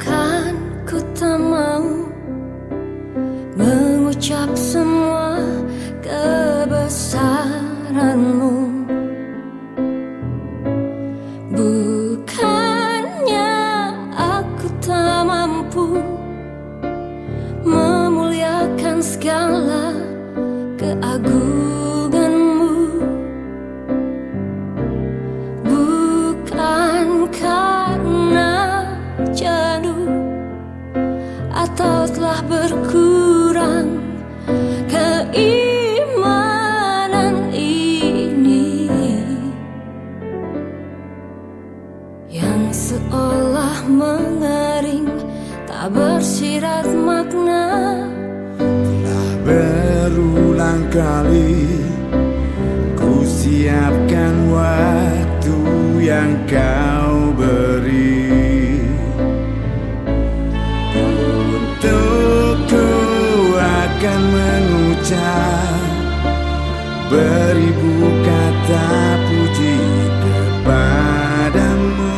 Bukan ku tak mau Mengucap semua kebesaranmu. Bukannya aku tak mampu Atau telah berkurang keimanan ini. Yang seolah mengering tak bersirat makna. Telah berulang kali Ku siapkan waktu yang kau Beribu kata puji kepadamu.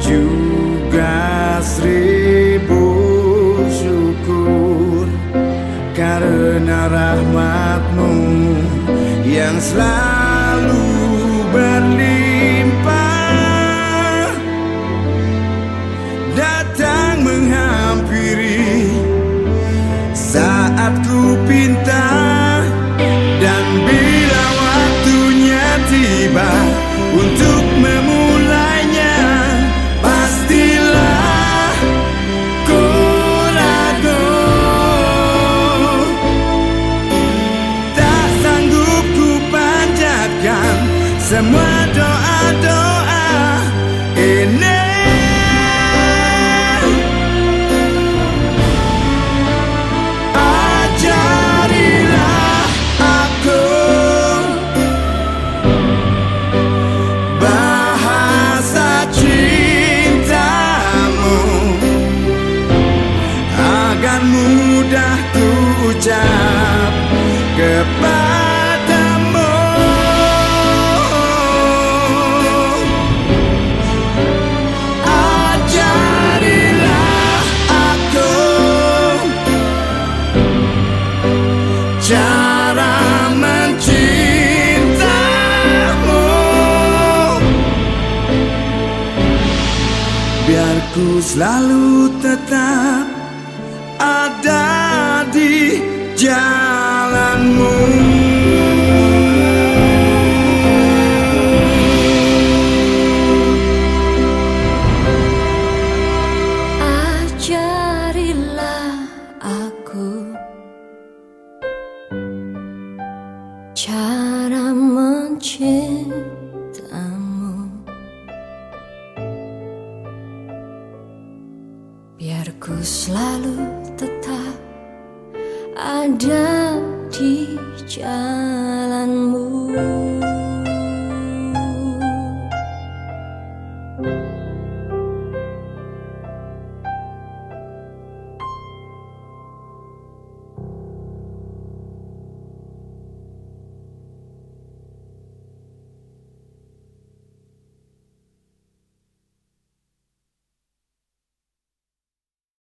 Juga seribu syukur Karena rahmatmu yang selalu berlimpah saat ku pinta Dan bila waktunya tiba untuk memulainya mudah ku ucap kepadamu. Ajarilah aku cara mencintamu Biar ku selalu tetap ada jalanmu. Ajarilah aku Cara mencintamu. Biar ku selalu ada di jalanmu